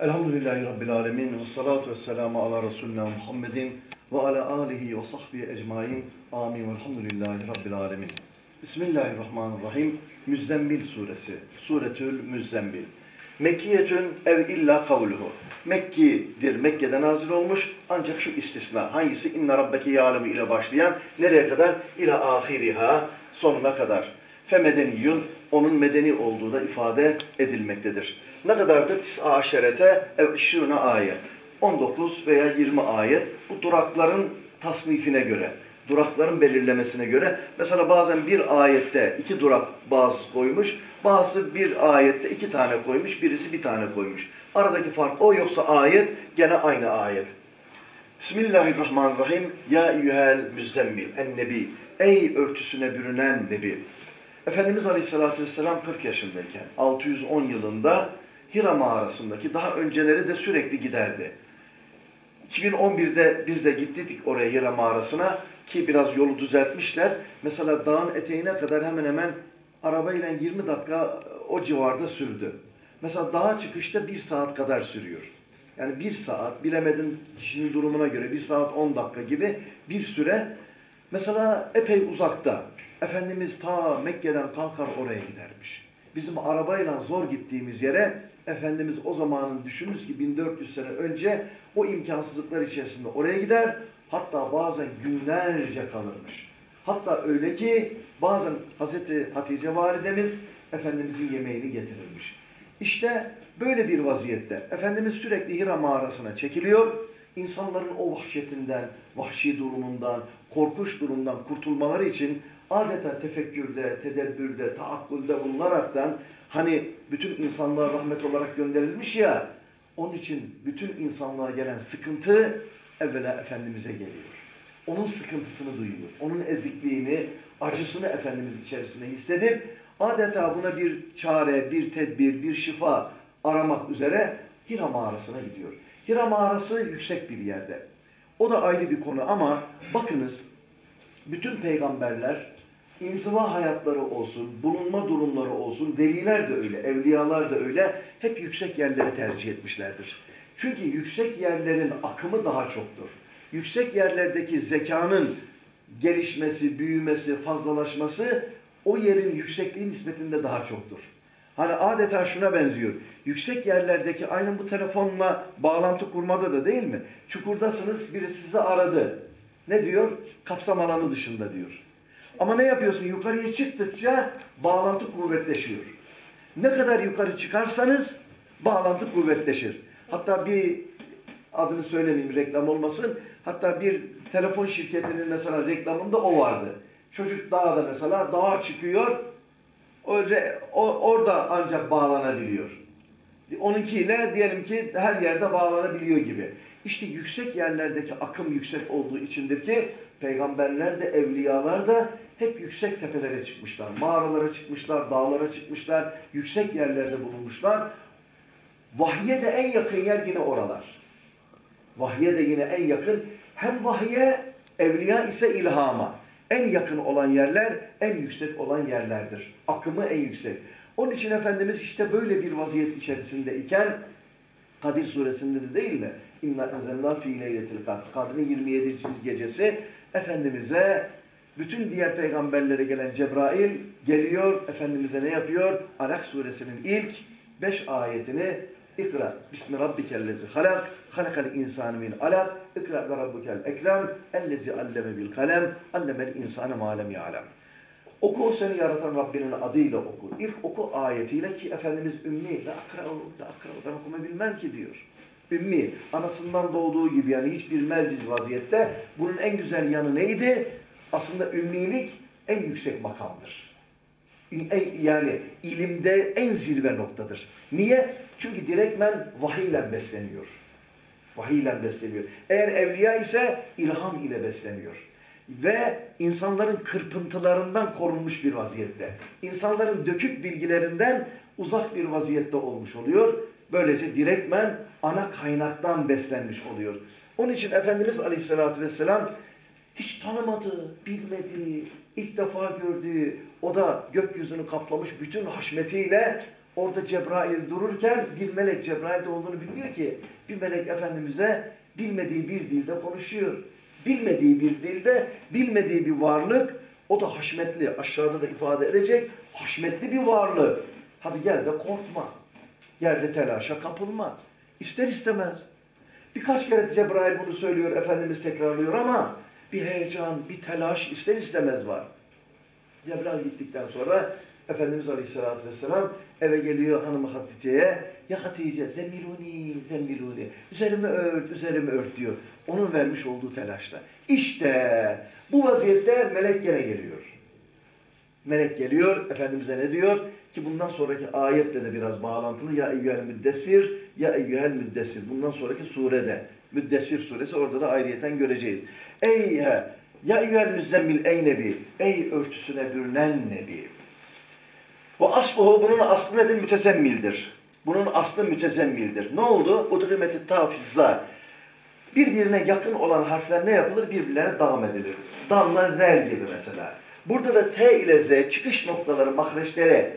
Elhamdülillahi Rabbil Alemin ve salatu ve selamu ala Resulina Muhammedin ve ala alihi ve sahbihi ecmain. Amin ve elhamdülillahi Rabbil Alemin. Bismillahirrahmanirrahim. Müzzemmil suresi. Suretül Müzzemmil. Mekkiyetün ev illa kavluhu. Mekki'dir. Mekke'de nazil olmuş. Ancak şu istisna. Hangisi? İnne rabbeke yâlemu ile başlayan. Nereye kadar? İla ahiriha. Sonuna kadar. Femedeniyyun. Onun medeni olduğu da ifade edilmektedir. Ne kadardır? Tis'a aşerete ev işrûne ayet. 19 veya 20 ayet. Bu durakların tasnifine göre durakların belirlemesine göre mesela bazen bir ayette iki durak bazı koymuş, bazı bir ayette iki tane koymuş, birisi bir tane koymuş. Aradaki fark o yoksa ayet gene aynı ayet. Bismillahirrahmanirrahim. Ya eyyuhel müzzemmil en nebi. Ey örtüsüne bürünen nebi. Efendimiz Aleyhisselatü Vesselam 40 yaşındayken 610 yılında Hira mağarasındaki daha önceleri de sürekli giderdi. 2011'de biz de gittik oraya Hira mağarasına ki biraz yolu düzeltmişler. Mesela dağın eteğine kadar hemen hemen arabayla 20 dakika o civarda sürdü. Mesela dağa çıkışta bir saat kadar sürüyor. Yani bir saat, bilemedin kişinin durumuna göre bir saat 10 dakika gibi bir süre. Mesela epey uzakta. Efendimiz ta Mekke'den kalkar oraya gidermiş. Bizim arabayla zor gittiğimiz yere Efendimiz o zamanın düşününüz ki 1400 sene önce o imkansızlıklar içerisinde oraya gider. Hatta bazen günlerce kalırmış. Hatta öyle ki bazen Hazreti Hatice validemiz Efendimizin yemeğini getirirmiş. İşte böyle bir vaziyette Efendimiz sürekli Hira mağarasına çekiliyor. İnsanların o vahşetinden, vahşi durumundan, korkuş durumdan kurtulmaları için adeta tefekkürde, tedebbürde, taakkulde bulunaraktan hani bütün insanlığa rahmet olarak gönderilmiş ya onun için bütün insanlığa gelen sıkıntı evvela Efendimiz'e geliyor. Onun sıkıntısını duyuyor. Onun ezikliğini, acısını Efendimiz içerisinde hissedip adeta buna bir çare, bir tedbir, bir şifa aramak üzere Hira mağarasına gidiyor. Hira mağarası yüksek bir yerde. O da ayrı bir konu ama bakınız bütün peygamberler inziva hayatları olsun, bulunma durumları olsun, veliler de öyle, evliyalar da öyle hep yüksek yerleri tercih etmişlerdir. Çünkü yüksek yerlerin akımı daha çoktur. Yüksek yerlerdeki zekanın gelişmesi, büyümesi, fazlalaşması o yerin yüksekliği nispetinde daha çoktur. Hani adeta şuna benziyor. Yüksek yerlerdeki aynı bu telefonla bağlantı kurmada da değil mi? Çukurdasınız biri sizi aradı. Ne diyor? Kapsam alanı dışında diyor. Ama ne yapıyorsun? Yukarıya çıktıkça bağlantı kuvvetleşiyor. Ne kadar yukarı çıkarsanız bağlantı kuvvetleşir. Hatta bir adını söylemeyeyim reklam olmasın. Hatta bir telefon şirketinin mesela reklamında o vardı. Çocuk dağda mesela dağa çıkıyor. O, o, orada ancak bağlanabiliyor. Onunkiyle diyelim ki her yerde bağlanabiliyor gibi. İşte yüksek yerlerdeki akım yüksek olduğu içindir ki peygamberler de evliyalar da hep yüksek tepelere çıkmışlar. Mağaralara çıkmışlar, dağlara çıkmışlar, yüksek yerlerde bulunmuşlar. Vahye de en yakın yer yine oralar. Vahye de yine en yakın. Hem vahye, evliya ise ilhama. En yakın olan yerler, en yüksek olan yerlerdir. Akımı en yüksek. Onun için Efendimiz işte böyle bir vaziyet içerisinde iken Kadir suresinde de değil mi? İnna enzelna fi leyletil kadr. Kadr'ın 27. gecesi Efendimiz'e bütün diğer peygamberlere gelen Cebrail geliyor. Efendimiz'e ne yapıyor? Alak suresinin ilk 5 ayetini İkra bismi rabbikellezi halak halakal insanu min alak ikra ve rabbukel ekrem ellezi alleme bil kalem allemel insane ma lem ya'lem. Oku o seni yaratan Rabbinin adıyla oku. İlk oku ayetiyle ki Efendimiz ümmi. La akra'u, la akra'u. Ben okuma bilmem ki diyor. Ümmi. Anasından doğduğu gibi yani hiç bilmez biz vaziyette. Bunun en güzel yanı neydi? Aslında ümmilik en yüksek makamdır. Yani ilimde en zirve noktadır. Niye? Çünkü direktmen vahiyle besleniyor. Vahiyle besleniyor. Eğer evliya ise ilham ile besleniyor ve insanların kırpıntılarından korunmuş bir vaziyette. İnsanların dökük bilgilerinden uzak bir vaziyette olmuş oluyor. Böylece direktmen ana kaynaktan beslenmiş oluyor. Onun için Efendimiz Aleyhisselatü Vesselam hiç tanımadı, bilmedi, ilk defa gördüğü, o da gökyüzünü kaplamış bütün haşmetiyle Orada Cebrail dururken bir melek Cebrail'de olduğunu bilmiyor ki bir melek Efendimiz'e bilmediği bir dilde konuşuyor. Bilmediği bir dilde, bilmediği bir varlık o da haşmetli. Aşağıda da ifade edecek haşmetli bir varlık. Hadi gel de korkma. Yerde telaşa kapılma. İster istemez. Birkaç kere Cebrail bunu söylüyor, Efendimiz tekrarlıyor ama bir heyecan, bir telaş ister istemez var. Cebrail gittikten sonra Efendimiz Aleyhisselatü Vesselam eve geliyor hanımı Hatice'ye. Ya Hatice zemmiluni, zemmiluni. Üzerimi ört, üzerimi ört diyor. Onun vermiş olduğu telaşla. İşte bu vaziyette melek gene geliyor. Melek geliyor, Efendimiz'e ne diyor? Ki bundan sonraki ayetle de biraz bağlantılı. Ya eyyühel müddessir, ya eyyühel müddessir. Bundan sonraki surede. Müddessir suresi orada da ayrıyeten göreceğiz. Ey ya eyyühel müzzemmil ey nebi, ey örtüsüne bürünen nebi. Bu asluhu bunun aslı nedir? Mütezemmildir. Bunun aslı mütezemmildir. Ne oldu? Udgimeti tafizza. Birbirine yakın olan harfler ne yapılır? Birbirlerine dam edilir. Damla zel gibi mesela. Burada da T ile Z çıkış noktaları, mahreçlere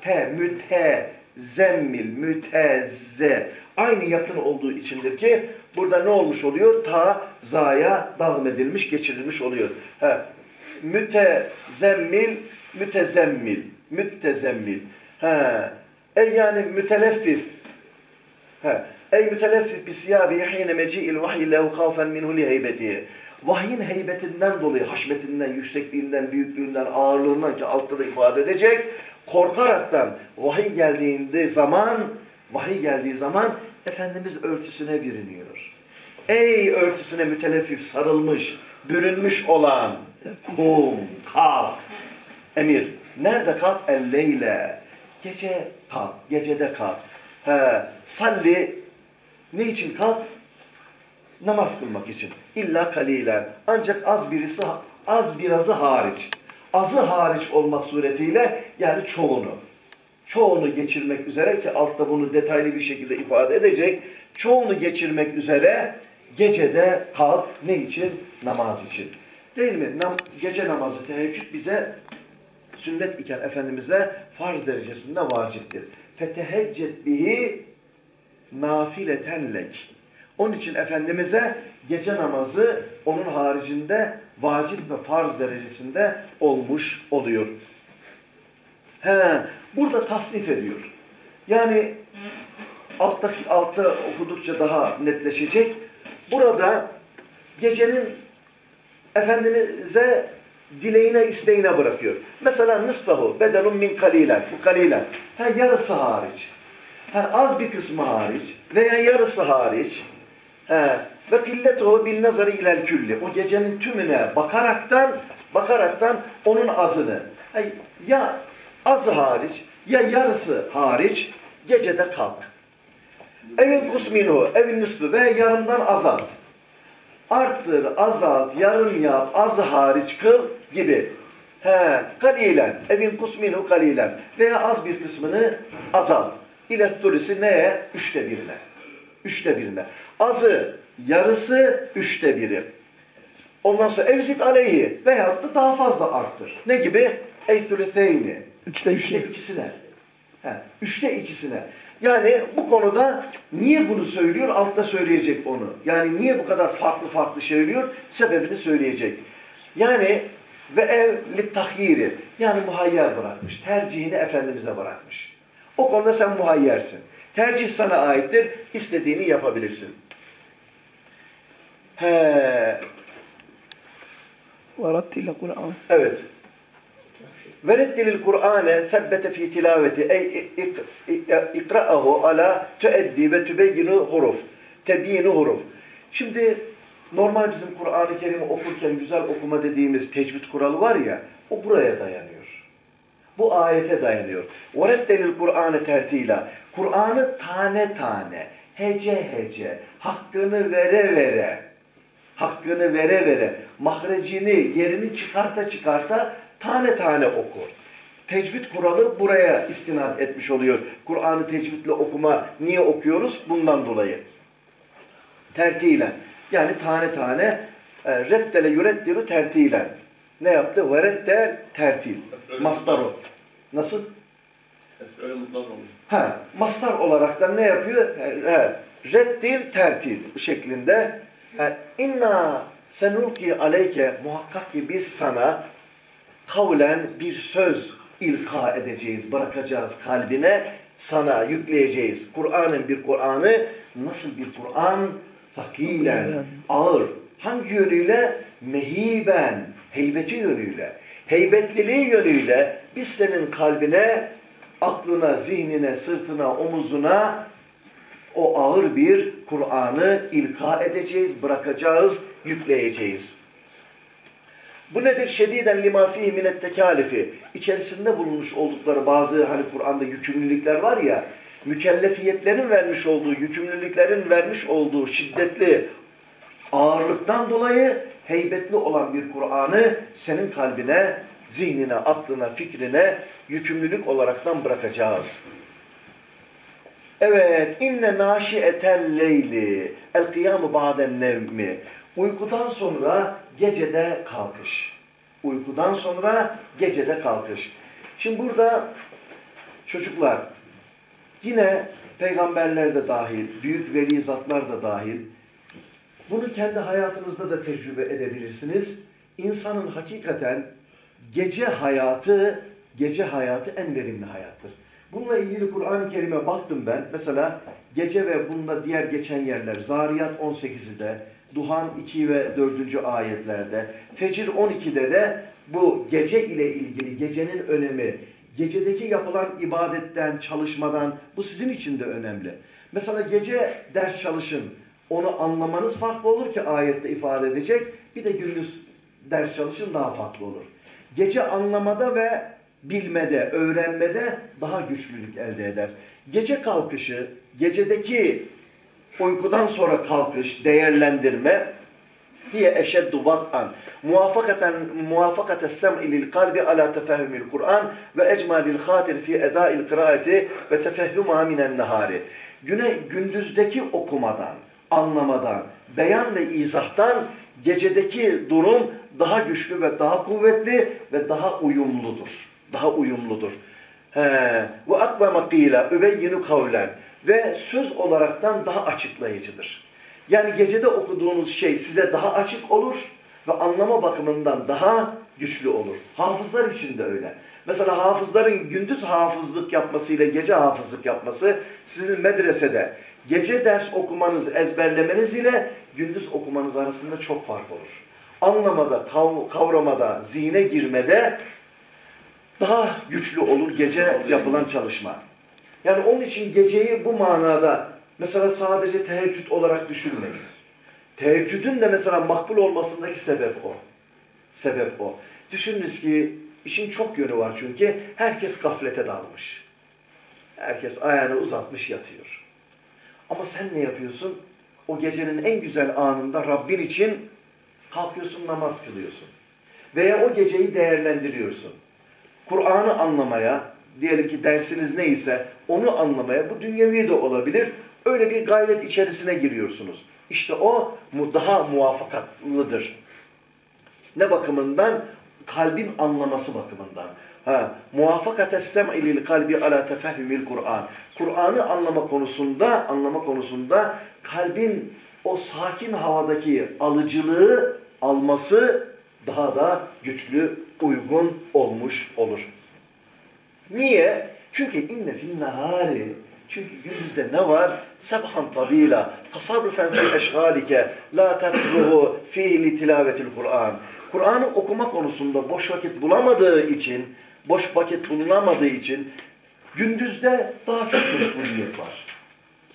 T, müte, zemmil, mütezze aynı yakın olduğu içindir ki burada ne olmuş oluyor? Ta, zaya dağım edilmiş, geçirilmiş oluyor. He. Mütezemmil, mütezemmil, müttezemmil. He. Ey yani müteleffif. He. Ey müteleffif bi siyabi hine meci'il vahyi lehu khawfen minhu li heybetihi. Vahyin heybetinden dolayı, haşmetinden, yüksekliğinden, büyüklüğünden, ağırlığından ki altta da ifade edecek, korkaraktan vahiy geldiğinde zaman, vahiy geldiği zaman Efendimiz örtüsüne bürünüyor. Ey örtüsüne müteleffif, sarılmış, bürünmüş olan kum, kalk, emir. Nerede kalk? Elleyle. Gece kalk, gecede kalk. He, salli, ne için kalk? Namaz kılmak için. İlla kalilen. Ancak az birisi, az birazı hariç. Azı hariç olmak suretiyle yani çoğunu. Çoğunu geçirmek üzere ki altta bunu detaylı bir şekilde ifade edecek. Çoğunu geçirmek üzere gecede kalk ne için? Namaz için. Değil mi? Nam gece namazı teheccüd bize sünnet iken Efendimiz'e farz derecesinde vaciptir. Feteheccet bihi nafiletenlek. Onun için Efendimiz'e gece namazı onun haricinde vacip ve farz derecesinde olmuş oluyor. He, burada tasnif ediyor. Yani alttaki, altta okudukça daha netleşecek. Burada gecenin Efendimiz'e dileğine, isteğine bırakıyor. Mesela nısfahu bedelun min kalilen. Bu kalilen. Ha, yarısı hariç. Ha, az bir kısmı hariç veya yarısı hariç. Ha, ve killetuhu bil nazarı ilel külli. O gecenin tümüne bakaraktan bakaraktan onun azını. Ha, ya azı hariç ya yarısı hariç gecede kalk. Evin kusminu, evin nısfı ve yarımdan azalt. Arttır, azalt, yarım yap, azı hariç kıl gibi. He, kalilen, evin kusminu kalilen veya az bir kısmını azalt. İlettulisi neye? Üçte birine. Üçte birine. Azı, yarısı, üçte biri. Ondan sonra evzit aleyhi veyahut da daha fazla arttır. Ne gibi? Eythülütheyni. Üçte, Üçte iki. ikisine. He, üçte ikisine. Yani bu konuda niye bunu söylüyor? Altta söyleyecek onu. Yani niye bu kadar farklı farklı söylüyor? Sebebini söyleyecek. Yani ve ev tahyiri. Yani muhayyer bırakmış. Tercihini Efendimiz'e bırakmış. O konuda sen muhayyersin. Tercih sana aittir. İstediğini yapabilirsin. He, Verattil Kur'an. Evet. Verettilil Kur'ane sebbete fi tilaveti ey ikra'ahu ala tueddi ve tübeyyinu huruf. Tebyinu huruf. Şimdi normal bizim Kur'an-ı Kerim'i okurken güzel okuma dediğimiz tecvid kuralı var ya o buraya dayanıyor. Bu ayete dayanıyor. Verettilil Kur'ane tertila. Kur'an'ı tane tane, hece hece, hakkını vere vere hakkını vere vere, mahrecini, yerini çıkarta çıkarta tane tane okur. Tecvid kuralı buraya istinad etmiş oluyor. Kur'an'ı tecvidle okuma niye okuyoruz? Bundan dolayı. Tertilen. Yani tane tane e, reddele yüreddiru tertilen. Ne yaptı? Veredde tertil. Mastar o. Nasıl? Ha, mastar olarak da ne yapıyor? He, reddil tertil şeklinde. Ha, İnna senulki aleyke muhakkak ki biz sana kavlen bir söz ilka edeceğiz, bırakacağız kalbine, sana yükleyeceğiz. Kur'an'ın bir Kur'an'ı nasıl bir Kur'an? Fakilen, ağır. Hangi yönüyle? Mehiben, heybeti yönüyle. Heybetliliği yönüyle biz senin kalbine, aklına, zihnine, sırtına, omuzuna o ağır bir Kur'an'ı ilka edeceğiz, bırakacağız, yükleyeceğiz. Bu nedir? Şediden lima fihi minet tekalifi. İçerisinde bulunmuş oldukları bazı hani Kur'an'da yükümlülükler var ya, mükellefiyetlerin vermiş olduğu, yükümlülüklerin vermiş olduğu şiddetli ağırlıktan dolayı heybetli olan bir Kur'an'ı senin kalbine, zihnine, aklına, fikrine yükümlülük olaraktan bırakacağız. Evet, inne naşiyetel leyli el kıyamu ba'den nevmi. Uykudan sonra gecede kalkış. Uykudan sonra gecede kalkış. Şimdi burada çocuklar yine peygamberler de dahil, büyük veli zatlar da dahil bunu kendi hayatınızda da tecrübe edebilirsiniz. İnsanın hakikaten gece hayatı, gece hayatı en verimli hayattır. Bununla ilgili Kur'an-ı Kerim'e baktım ben. Mesela gece ve bunda diğer geçen yerler. Zariyat 18'i de, Duhan 2 ve 4. ayetlerde, Fecir 12'de de bu gece ile ilgili gecenin önemi, gecedeki yapılan ibadetten, çalışmadan bu sizin için de önemli. Mesela gece ders çalışın. Onu anlamanız farklı olur ki ayette ifade edecek. Bir de gündüz ders çalışın daha farklı olur. Gece anlamada ve bilmede, öğrenmede daha güçlülük elde eder. Gece kalkışı, gecedeki uykudan sonra kalkış, değerlendirme hiye eşeddu vat'an muvafakaten muvafakate sem'i lil kalbi ala tefehümil Kur'an ve ecmalil hatir fi eda'il kıraati ve tefehhüma minen nehari. Güne gündüzdeki okumadan, anlamadan, beyan ve izahtan gecedeki durum daha güçlü ve daha kuvvetli ve daha uyumludur. Daha uyumludur. Ve akve makîle übeyyinu kavlen ve söz olaraktan daha açıklayıcıdır. Yani gecede okuduğunuz şey size daha açık olur ve anlama bakımından daha güçlü olur. Hafızlar için de öyle. Mesela hafızların gündüz hafızlık yapmasıyla gece hafızlık yapması sizin medresede gece ders okumanız, ezberlemeniz ile gündüz okumanız arasında çok fark olur. Anlamada, kavramada, zihne girmede daha güçlü olur gece yapılan çalışma. Yani onun için geceyi bu manada mesela sadece teheccüd olarak düşünmeyin. Teheccüdün de mesela makbul olmasındaki sebep o. Sebep o. Düşününüz ki işin çok yönü var çünkü herkes gaflete dalmış. Herkes ayağını uzatmış yatıyor. Ama sen ne yapıyorsun? O gecenin en güzel anında Rabbin için kalkıyorsun namaz kılıyorsun. Veya o geceyi değerlendiriyorsun. Kur'an'ı anlamaya, diyelim ki dersiniz neyse onu anlamaya, bu dünyevi de olabilir, öyle bir gayret içerisine giriyorsunuz. İşte o daha muvafakatlıdır. Ne bakımından? Kalbin anlaması bakımından. Ha, muvafakates sem'i lil kalbi ala tefehhümil Kur'an. Kur'an'ı anlama konusunda, anlama konusunda kalbin o sakin havadaki alıcılığı alması daha da güçlü, uygun olmuş olur. Niye? Çünkü inne fin nahari çünkü gündüzde ne var? Sebhan tabila, tasarrufen fi eşgalike, la tefruhu fihi li tilavetil Kur'an. Kur'an'ı okuma konusunda boş vakit bulamadığı için, boş vakit bulunamadığı için gündüzde daha çok meşguliyet var.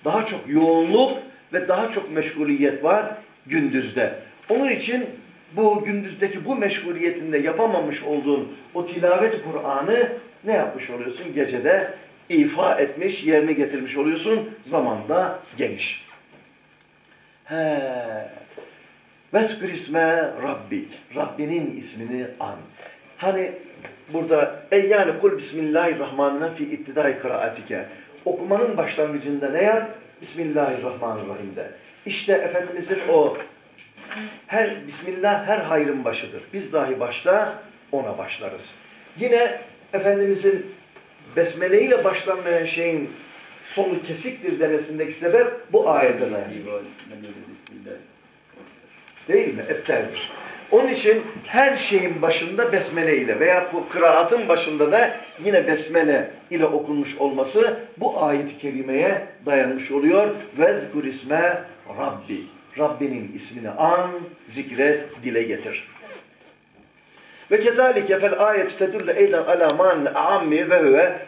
Daha çok yoğunluk ve daha çok meşguliyet var gündüzde. Onun için bu gündüzdeki bu meşguliyetinde yapamamış olduğun o tilavet Kur'an'ı ne yapmış oluyorsun? Gecede ifa etmiş, yerini getirmiş oluyorsun. Zamanda geniş. He. Veskür isme Rabbik. Rabbinin ismini an. Hani burada ey yani kul bismillahirrahmanirrahim fi ittidai kıraatike. Okumanın başlangıcında ne yap? Bismillahirrahmanirrahim'de. İşte Efendimizin o her Bismillah her hayrın başıdır. Biz dahi başta ona başlarız. Yine Efendimizin Besmele ile başlanmayan şeyin sonu kesiktir demesindeki sebep bu ayete dayanıyor. Değil mi? Epteldir. Onun için her şeyin başında besmele ile veya bu kıraatın başında da yine besmele ile okunmuş olması bu ayet-i kerimeye dayanmış oluyor. Vezkur isme Rabbi. Rabbinin ismini an, zikret, dile getir. Ve kezalike fel ayet tedülle eylen ala man ammi ve huve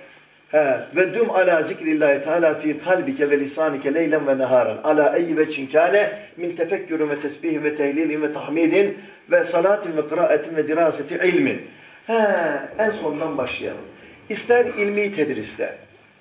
ve dum ala zikrillahi teala fi kalbike ve lisanike leylen ve neharan ala eyyi ve çinkane min tefekkürün ve tesbihin ve tehlilin ve tahmidin ve salatin ve kıraatin ve diraseti ilmin. He, en sondan başlayalım. İster ilmi tedriste,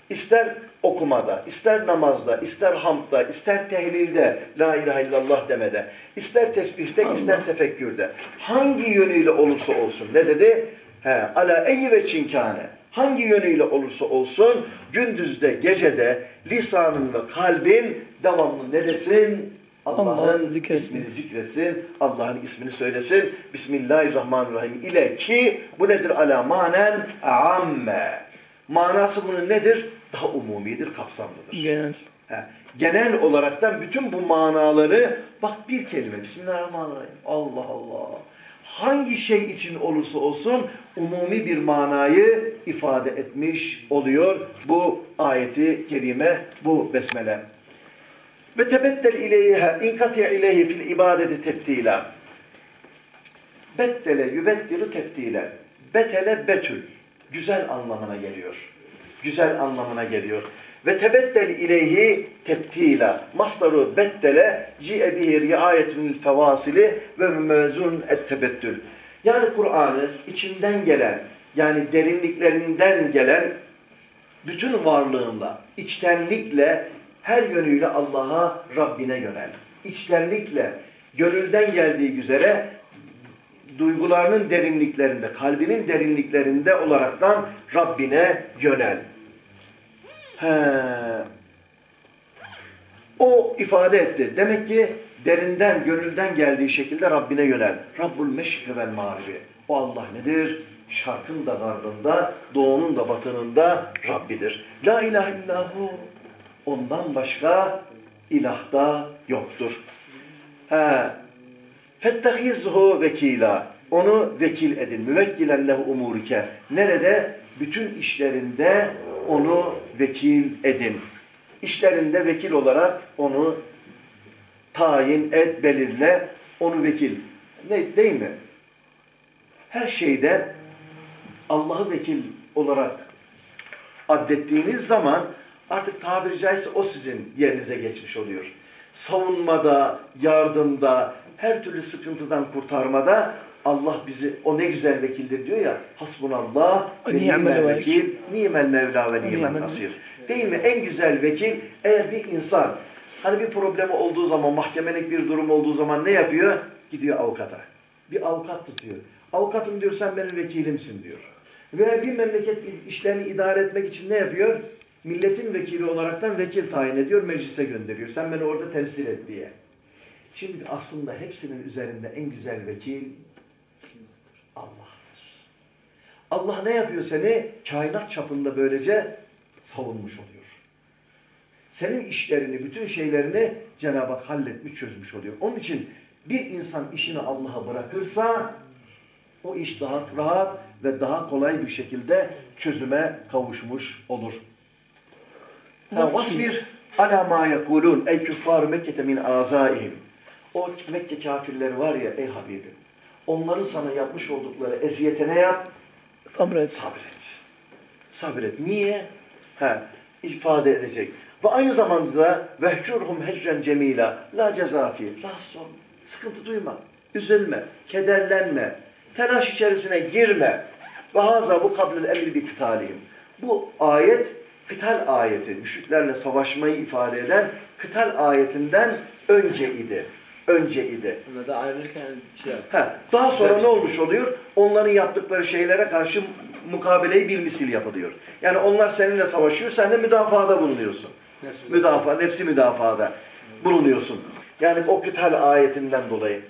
ister okumada, ister namazda, ister hamdda, ister tehlilde, la ilahe illallah demede, ister tesbihte, Allah. ister tefekkürde. Hangi yönüyle olursa olsun. Ne dedi? He, ala eyyi ve çinkane. Hangi yönüyle olursa olsun gündüzde, gecede lisanın ve kalbin devamlı ne desin? Allah'ın Allah ismini zikresin, Allah'ın ismini söylesin. Bismillahirrahmanirrahim ile ki bu nedir? Ala manen amme. Manası bunun nedir? Daha umumidir, kapsamlıdır. Genel. He, genel olaraktan bütün bu manaları bak bir kelime Bismillahirrahmanirrahim. Allah Allah. Hangi şey için olursa olsun umumi bir manayı ifade etmiş oluyor bu ayeti kerime, bu besmele. Ve tebettel ileyha inkati ileyhi fil ibadeti tebdila. Bettele yübettiru tebdile. Betele betül. Güzel anlamına geliyor. Güzel anlamına geliyor. Ve tebettel ileyhi tebtila. Masdaru bettele ci'e bihi riayetünül fevasili ve mevzun et tebettül. Yani Kur'an'ı içinden gelen, yani derinliklerinden gelen bütün varlığınla, içtenlikle her yönüyle Allah'a, Rabbine yönel. İçtenlikle, gönülden geldiği üzere duygularının derinliklerinde, kalbinin derinliklerinde olaraktan Rabbine yönel. He. O ifade etti. Demek ki derinden, gönülden geldiği şekilde Rabbine yönel. Rabbul meşri vel mağribi. O Allah nedir? Şarkın da garbında, doğunun da batınında Rabbidir. La ilahe illahu. Ondan başka ilah da yoktur. He. Fettehizhu vekila. Onu vekil edin. Müvekkilen lehu umurike. Nerede? Bütün işlerinde onu vekil edin. İşlerinde vekil olarak onu tayin et, belirle, onu vekil. Ne değil mi? Her şeyde Allah'ı vekil olarak addettiğiniz zaman artık tabiri caizse o sizin yerinize geçmiş oluyor. Savunmada, yardımda, her türlü sıkıntıdan kurtarmada Allah bizi o ne güzel vekildir diyor ya. Hasbunallah ve nimel vekil, nimel mevla ve nimel nasir. Değil mi? En güzel vekil eğer bir insan hani bir problemi olduğu zaman, mahkemelik bir durum olduğu zaman ne yapıyor? Gidiyor avukata. Bir avukat tutuyor. Avukatım diyor sen benim vekilimsin diyor. Ve bir memleket işlerini idare etmek için ne yapıyor? Milletin vekili olaraktan vekil tayin ediyor, meclise gönderiyor. Sen beni orada temsil et diye. Şimdi aslında hepsinin üzerinde en güzel vekil Allah'tır. Allah ne yapıyor seni? Kainat çapında böylece savunmuş oluyor. Senin işlerini, bütün şeylerini Cenab-ı Hak halletmiş, çözmüş oluyor. Onun için bir insan işini Allah'a bırakırsa o iş daha rahat ve daha kolay bir şekilde çözüme kavuşmuş olur. Vasbir ala ma yekulun ey küffar Mekke'te min azaihim. O Mekke kafirleri var ya ey Habibim. Onların sana yapmış oldukları eziyete ne yap? Sabret. Sabret. Sabret. Niye? Ha, ifade edecek. Ve aynı zamanda vehcurhum hecren cemila la cezafi. Rahatsız olma. Sıkıntı duyma. Üzülme. Kederlenme. Telaş içerisine girme. Ve haza bu kablül emri bi kıtalihim. Bu ayet kıtal ayeti. Müşriklerle savaşmayı ifade eden kıtal ayetinden önce idi önce idi. da ayrılırken şey Ha, daha sonra ne olmuş oluyor? Onların yaptıkları şeylere karşı mukabeleyi bir misil yapılıyor. Yani onlar seninle savaşıyor, sen de müdafaada bulunuyorsun. Nefsi müdafaa, nefsi müdafaada bulunuyorsun. Yani o kıtal ayetinden dolayı.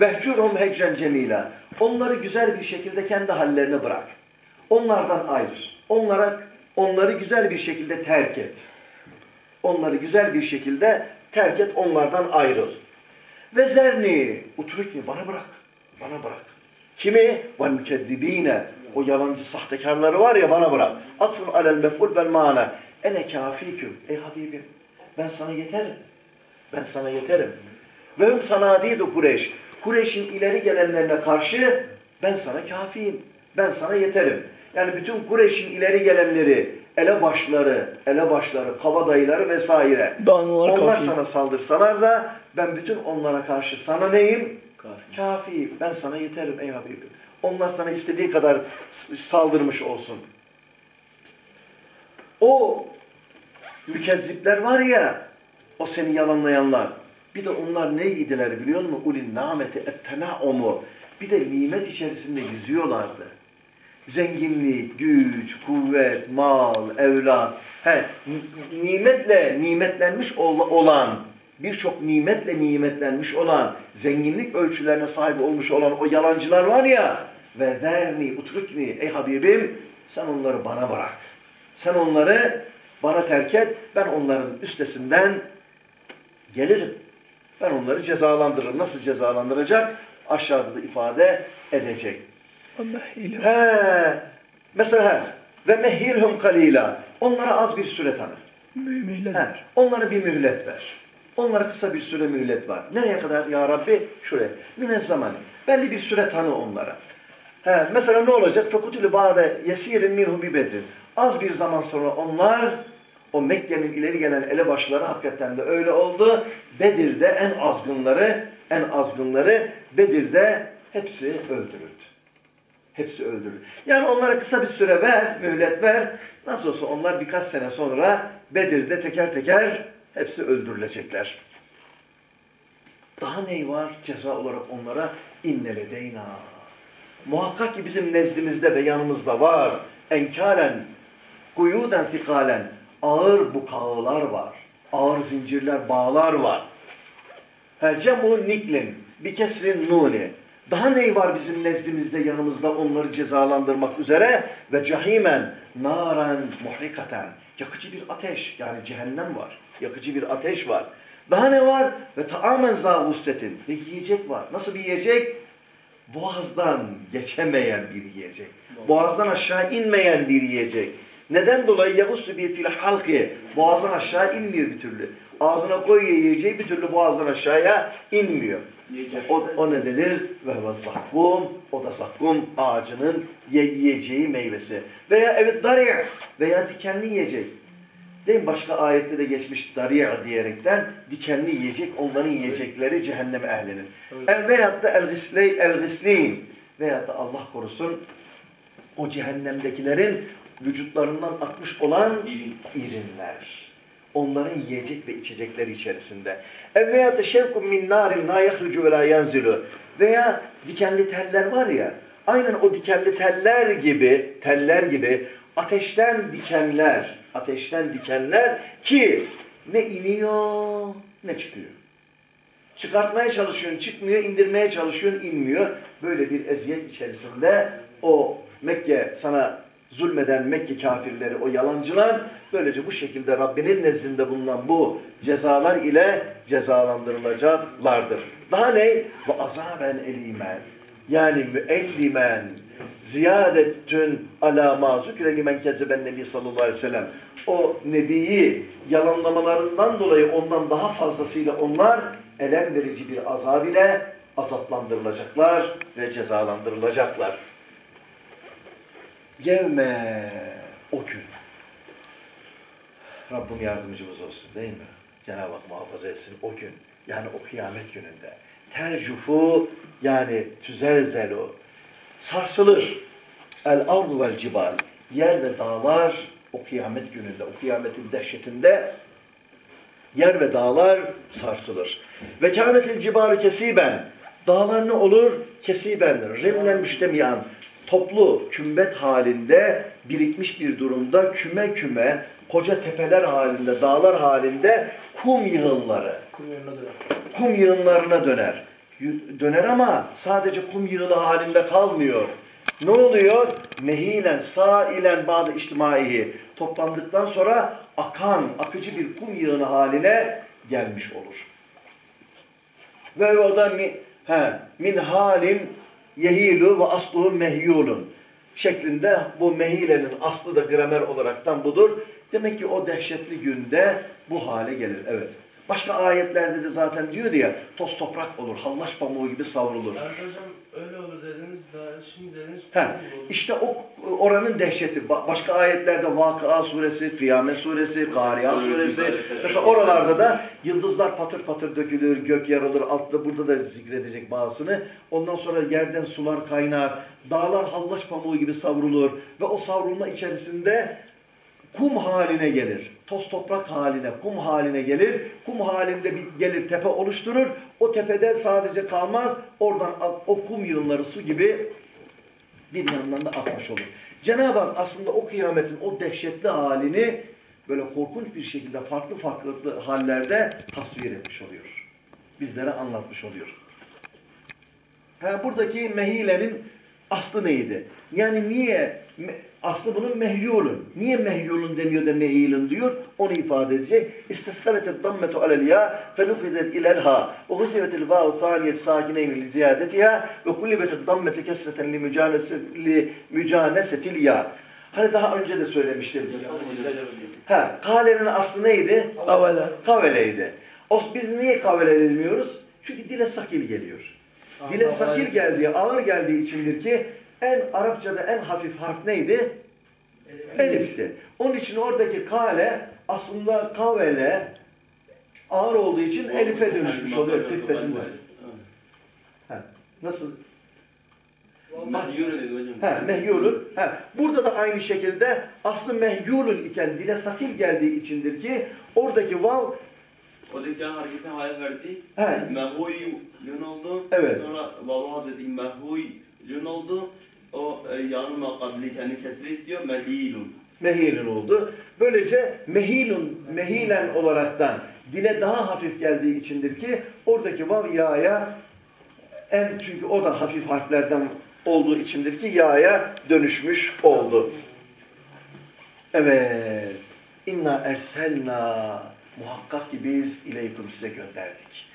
Vehcurhum hecren cemila. Onları güzel bir şekilde kendi hallerine bırak. Onlardan ayrır. Onlara onları güzel bir şekilde terk et. Onları güzel bir şekilde terk et, onlardan ayrıl. Ve zerni, utrukni, bana bırak, bana bırak. Kimi? Vel mükeddibine, o yalancı sahtekarları var ya bana bırak. Atfun alel meful vel mana. Ene kafiküm, ey Habibim, ben sana yeterim. Ben sana yeterim. Ve hüm sanadidu Kureyş. Kureyş'in ileri gelenlerine karşı ben sana kafiyim. Ben sana yeterim. Yani bütün Kureyş'in ileri gelenleri, elebaşları, elebaşları, kabadayıları vesaire. Onlar kafi. sana saldırsalar da ben bütün onlara karşı sana neyim? Kafi. Kafiyim. Ben sana yeterim ey Habibim. Onlar sana istediği kadar saldırmış olsun. O mükezzipler var ya, o seni yalanlayanlar. Bir de onlar neydiler biliyor musun? Ulin nameti ettenaumu. Bir de nimet içerisinde yüzüyorlardı. Zenginlik, güç, kuvvet, mal, evlat. He, nimetle nimetlenmiş ol- olan, birçok nimetle nimetlenmiş olan, zenginlik ölçülerine sahip olmuş olan o yalancılar var ya, ve derni, utrukni, ey Habibim, sen onları bana bırak. Sen onları bana terk et, ben onların üstesinden gelirim. Ben onları cezalandırırım. Nasıl cezalandıracak? Aşağıda da ifade edecek. He. Mesela he. Ve mehirhum kalila. Onlara az bir süre tanı. Mühimler. He. Onlara bir mühlet ver. Onlara kısa bir süre mühlet var. Nereye kadar ya Rabbi? Şuraya. Mine zaman. Belli bir süre tanı onlara. He. Mesela ne olacak? Fekutülü ba'de yesirin minhu bi bedrin. Az bir zaman sonra onlar o Mekke'nin ileri gelen elebaşları hakikaten de öyle oldu. Bedir'de en azgınları, en azgınları Bedir'de hepsi öldürüldü. Hepsi öldürülür. Yani onlara kısa bir süre ver, mühlet ver. Nasıl olsa onlar birkaç sene sonra Bedir'de teker teker hepsi öldürülecekler. Daha ney var ceza olarak onlara? İnneledeyna. Muhakkak ki bizim nezdimizde ve yanımızda var. Enkalen, kuyuden fikalen. Ağır bukağılar var. Ağır zincirler, bağlar var. Cemu niklin, bir kesrin nuni. Daha ney var bizim nezdimizde, yanımızda onları cezalandırmak üzere? Ve cahimen, naran muhrikaten. Yakıcı bir ateş, yani cehennem var. Yakıcı bir ateş var. Daha ne var? Ve taamen zavussetin. Ve yiyecek var. Nasıl bir yiyecek? Boğazdan geçemeyen bir yiyecek. Boğazdan aşağı inmeyen bir yiyecek. Neden dolayı yagussu bir fil halki boğazdan aşağı inmiyor bir türlü. Ağzına koyuyor yiyeceği bir türlü boğazdan aşağıya inmiyor. O, o ne denir? Ve zakkum, o da zakkum ağacının ye- yiyeceği meyvesi. Veya evet dari' veya dikenli yiyecek. Değil mi? Başka ayette de geçmiş dari' diyerekten dikenli yiyecek, onların yiyecekleri cehennem ehlinin. E, veyahut da el-gisley, el-gislin. Veyahut da Allah korusun o cehennemdekilerin vücutlarından akmış olan irinler. Onların yiyecek ve içecekleri içerisinde. E veya da şevkun min narin la yahrucu ve la. Veya dikenli teller var ya, aynen o dikenli teller gibi, teller gibi ateşten dikenler, ateşten dikenler ki ne iniyor ne çıkıyor. Çıkartmaya çalışıyorsun, çıkmıyor, indirmeye çalışıyorsun, inmiyor. Böyle bir eziyet içerisinde o Mekke sana zulmeden Mekke kafirleri, o yalancılar böylece bu şekilde Rabbinin nezdinde bulunan bu cezalar ile cezalandırılacaklardır. Daha ne? Ve azaben elimen. Yani müellimen ziyadetün ala ma zükre limen kezeben nebi sallallahu aleyhi ve sellem. O nebiyi yalanlamalarından dolayı ondan daha fazlasıyla onlar elem verici bir azab ile azaplandırılacaklar ve cezalandırılacaklar. Yevme o gün. Rabbim yardımcımız olsun değil mi? Cenab-ı Hak muhafaza etsin o gün. Yani o kıyamet gününde. Tercufu yani tüzelzelu. Sarsılır. El ardu vel cibal. Yer ve dağlar o kıyamet gününde, o kıyametin dehşetinde yer ve dağlar sarsılır. Ve kâmetil cibalu kesiben. Dağlar ne olur? Kesiben. Remlen müştemiyan. Toplu, kümbet halinde birikmiş bir durumda küme küme, koca tepeler halinde, dağlar halinde kum yığınları. Kum yığınlarına döner. Döner ama sadece kum yığını halinde kalmıyor. Ne oluyor? Mehilen, sailen bağlı içtimaihi. Toplandıktan sonra akan, akıcı bir kum yığını haline gelmiş olur. Ve o da mi, he, min halin yehilu ve asluhu mehyulun şeklinde bu mehilenin aslı da gramer olaraktan budur. Demek ki o dehşetli günde bu hale gelir. Evet. Başka ayetlerde de zaten diyor ya toz toprak olur, hallaç pamuğu gibi savrulur. Yani hocam öyle olur dediniz daha şimdi dediniz. He, işte o oranın dehşeti. Ba- Başka ayetlerde Vakıa suresi, Kıyamet suresi, Kariya suresi. Mesela oralarda da yıldızlar patır patır dökülür, gök yarılır. Altta burada da zikredecek bazısını. Ondan sonra yerden sular kaynar, dağlar hallaç pamuğu gibi savrulur ve o savrulma içerisinde kum haline gelir. Toz toprak haline, kum haline gelir. Kum halinde bir gelir tepe oluşturur. O tepede sadece kalmaz. Oradan o kum yığınları su gibi bir yandan da akmış olur. Cenab-ı Hak aslında o kıyametin o dehşetli halini böyle korkunç bir şekilde farklı farklı hallerde tasvir etmiş oluyor. Bizlere anlatmış oluyor. Ha, buradaki mehilenin aslı neydi? Yani niye aslı bunun mehyulun. Niye mehyulun demiyor da mehilun diyor? Onu ifade edecek. İsteskaletet dammetu alel ya fenufidet ilel ha ve husivetil vâhu thaniyet sakineyni li ziyadetiha ve kullibetet dammetu kesreten li mücanese- li mücanesetil ya. Hani daha önce de söylemiştim. Ha, kalenin aslı neydi? Kavela. Kaveleydi. O, biz niye kavele edilmiyoruz? Çünkü dile sakil geliyor. Dile sakil geldiği, ağır geldiği içindir ki en Arapçada en hafif harf neydi? Elif'ti. Onun için oradaki kale aslında kavele ağır olduğu için elife dönüşmüş oluyor hıffetinde. Ha, Nasıl? Mehyur dedi hocam. Ha, mehyulun. Ha, burada da aynı şekilde aslı mehyulun iken dile sakil geldiği içindir ki oradaki vav Oradaki hareketine hayal verdi. He. Mehuy yön oldu. Evet. Sonra vallahi dedi mehuy yön oldu. O e, yarın makabli kendi kesri istiyor. Mehilun. mehilun oldu. Böylece mehilun, mehilen olaraktan dile daha hafif geldiği içindir ki oradaki vav ya'ya en çünkü o da hafif harflerden olduğu içindir ki ya'ya dönüşmüş oldu. Evet. İnna erselna muhakkak ki biz ileykum size gönderdik.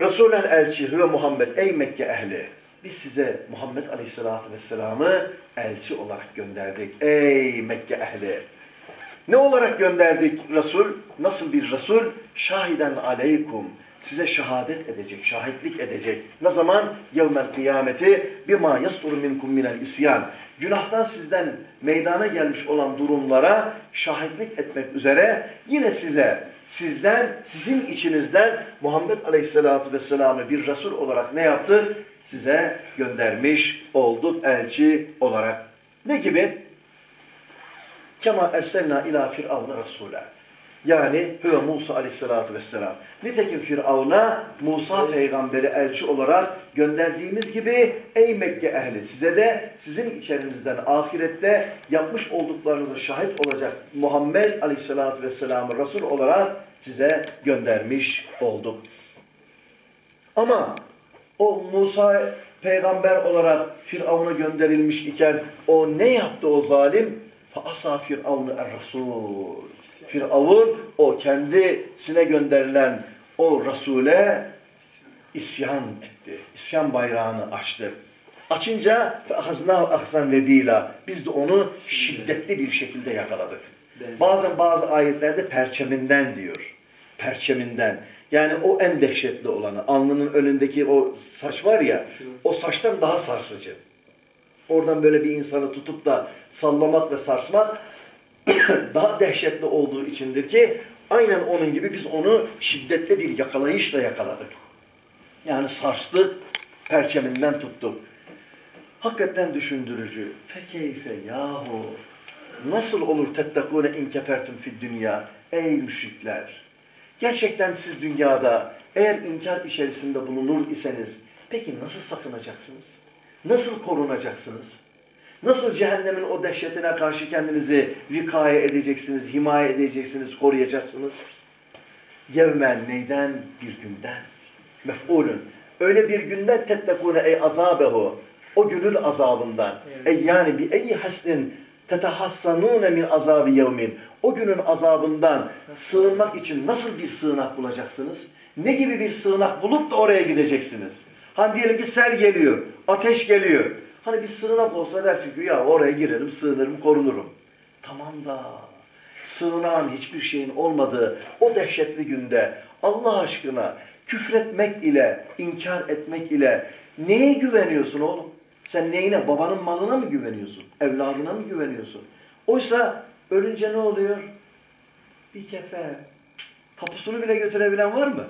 Resulen elçi ve Muhammed ey Mekke ehli. Biz size Muhammed Aleyhisselatü Vesselam'ı elçi olarak gönderdik. Ey Mekke ehli. Ne olarak gönderdik Resul? Nasıl bir Resul? Şahiden aleykum. Size şehadet edecek, şahitlik edecek. Ne zaman? Yevmel kıyameti bima yasturu minkum minel isyan. Günahtan sizden meydana gelmiş olan durumlara şahitlik etmek üzere yine size, sizden, sizin içinizden Muhammed Aleyhisselatü Vesselam'ı bir Resul olarak ne yaptı? Size göndermiş olduk elçi olarak. Ne gibi? Kema erselna ila firavuna rasula. Yani Hüve Musa aleyhissalatü vesselam. Nitekim Firavun'a Musa peygamberi elçi olarak gönderdiğimiz gibi ey Mekke ehli size de sizin içerinizden ahirette yapmış olduklarınızı şahit olacak Muhammed aleyhissalatü vesselam'ı Resul olarak size göndermiş olduk. Ama o Musa peygamber olarak Firavun'a gönderilmiş iken o ne yaptı o zalim? Faasa Firavunu er-Rasul. Firavun o kendisine gönderilen o Resul'e isyan etti. İsyan bayrağını açtı. Açınca فَاَخَزْنَاهُ ahsan vebila. Biz de onu şiddetli bir şekilde yakaladık. Bazen bazı ayetlerde perçeminden diyor. Perçeminden. Yani o en dehşetli olanı. Alnının önündeki o saç var ya, o saçtan daha sarsıcı. Oradan böyle bir insanı tutup da sallamak ve sarsmak daha dehşetli olduğu içindir ki aynen onun gibi biz onu şiddetli bir yakalayışla yakaladık. Yani sarstık, perçeminden tuttuk. Hakikaten düşündürücü. Fekeyfe yahu. Nasıl olur tettekune in kefertum fid dünya? Ey müşrikler! Gerçekten siz dünyada eğer inkar içerisinde bulunur iseniz peki nasıl sakınacaksınız? Nasıl korunacaksınız? Nasıl cehennemin o dehşetine karşı kendinizi vikaye edeceksiniz, himaye edeceksiniz, koruyacaksınız? Yevmen neyden? Bir günden. Mef'ulün. Öyle bir günden tettekune ey azabehu. O günün azabından. E yani bir ey hasnin tetahassanune min azabi yevmin. O günün azabından sığınmak için nasıl bir sığınak bulacaksınız? Ne gibi bir sığınak bulup da oraya gideceksiniz? Hani diyelim ki sel geliyor, ateş geliyor. Hani bir sığınak olsa dersin ki ya oraya girerim, sığınırım, korunurum. Tamam da sığınağın hiçbir şeyin olmadığı o dehşetli günde Allah aşkına küfretmek ile, inkar etmek ile neye güveniyorsun oğlum? Sen neyine? Babanın malına mı güveniyorsun? Evladına mı güveniyorsun? Oysa ölünce ne oluyor? Bir kefe. Tapusunu bile götürebilen var mı?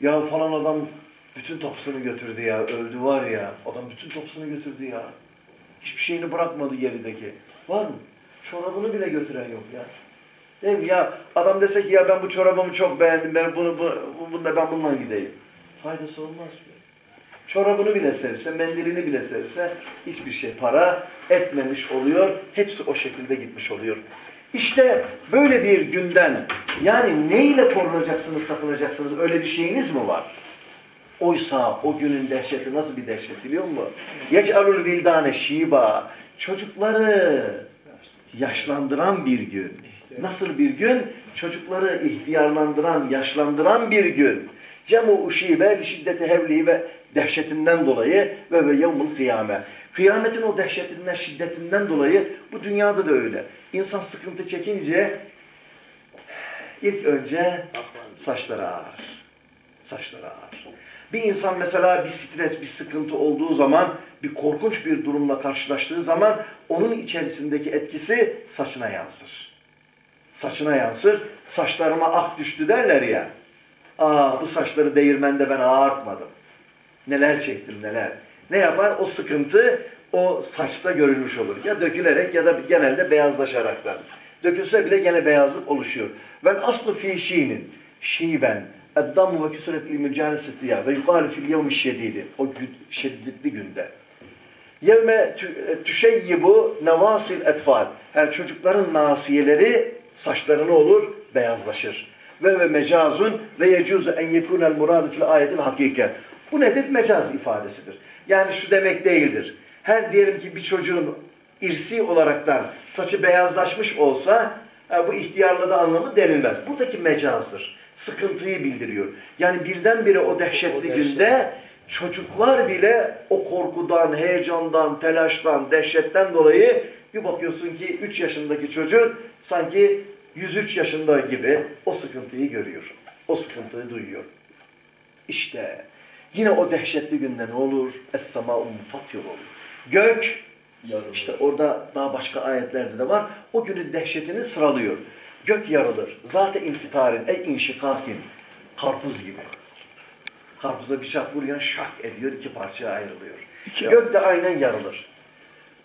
Ya falan adam bütün tapusunu götürdü ya. Öldü var ya. Adam bütün tapusunu götürdü ya. Hiçbir şeyini bırakmadı gerideki. Var mı? Çorabını bile götüren yok ya. Değil mi ya? Adam dese ki ya ben bu çorabımı çok beğendim. Ben bunu, bu, bunda ben bununla gideyim. Faydası olmaz ki. Çorabını bile sevse, mendilini bile sevse hiçbir şey para etmemiş oluyor. Hepsi o şekilde gitmiş oluyor. İşte böyle bir günden yani neyle korunacaksınız, sakınacaksınız öyle bir şeyiniz mi var? Oysa o günün dehşeti nasıl bir dehşet biliyor musun? Yec'alul vildane şiba. Çocukları yaşlandıran bir gün. Nasıl bir gün? Çocukları ihtiyarlandıran, yaşlandıran bir gün. Cemu uşibe li şiddeti hevli ve dehşetinden dolayı ve ve yevmul kıyame. Kıyametin o dehşetinden, şiddetinden dolayı bu dünyada da öyle. İnsan sıkıntı çekince ilk önce saçları ağrır. Saçları ağrır. Bir insan mesela bir stres, bir sıkıntı olduğu zaman, bir korkunç bir durumla karşılaştığı zaman onun içerisindeki etkisi saçına yansır. Saçına yansır. Saçlarıma ak düştü derler ya. Aa bu saçları değirmende ben ağartmadım. Neler çektim neler. Ne yapar? O sıkıntı o saçta görülmüş olur. Ya dökülerek ya da genelde beyazlaşaraktan. Dökülse bile gene beyazlık oluşuyor. Ve aslu fi şiinin şiben eddamu ve küsuretli mücaneseti ya ve yukarı fil yevmi şedidi. O şiddetli günde. Yevme tüşeyyibu nevasil etfal. Yani çocukların nasiyeleri saçları ne olur? Beyazlaşır. Ve ve mecazun ve yecuzu en yekunel muradu fil ayetil hakike. Bu nedir? Mecaz ifadesidir. Yani şu demek değildir. Her diyelim ki bir çocuğun irsi olaraktan saçı beyazlaşmış olsa bu ihtiyarlığı da anlamı denilmez. Buradaki mecazdır. Sıkıntıyı bildiriyor. Yani birdenbire o dehşetli O günde çocuklar bile o korkudan, heyecandan, telaştan, dehşetten dolayı bir bakıyorsun ki 3 yaşındaki çocuk sanki 103 yaşında gibi o sıkıntıyı görüyor. O sıkıntıyı duyuyor. İşte yine o dehşetli günde ne olur? Es-semâ'u munfatir olur. Gök, Yarın. işte orada daha başka ayetlerde de var. O günün dehşetini sıralıyor. Gök yarılır. Zaten infitarin, ey inşikakin. Karpuz gibi. Karpuza bıçak vuruyor, şak ediyor, iki parçaya ayrılıyor. İki Gök de aynen yarılır.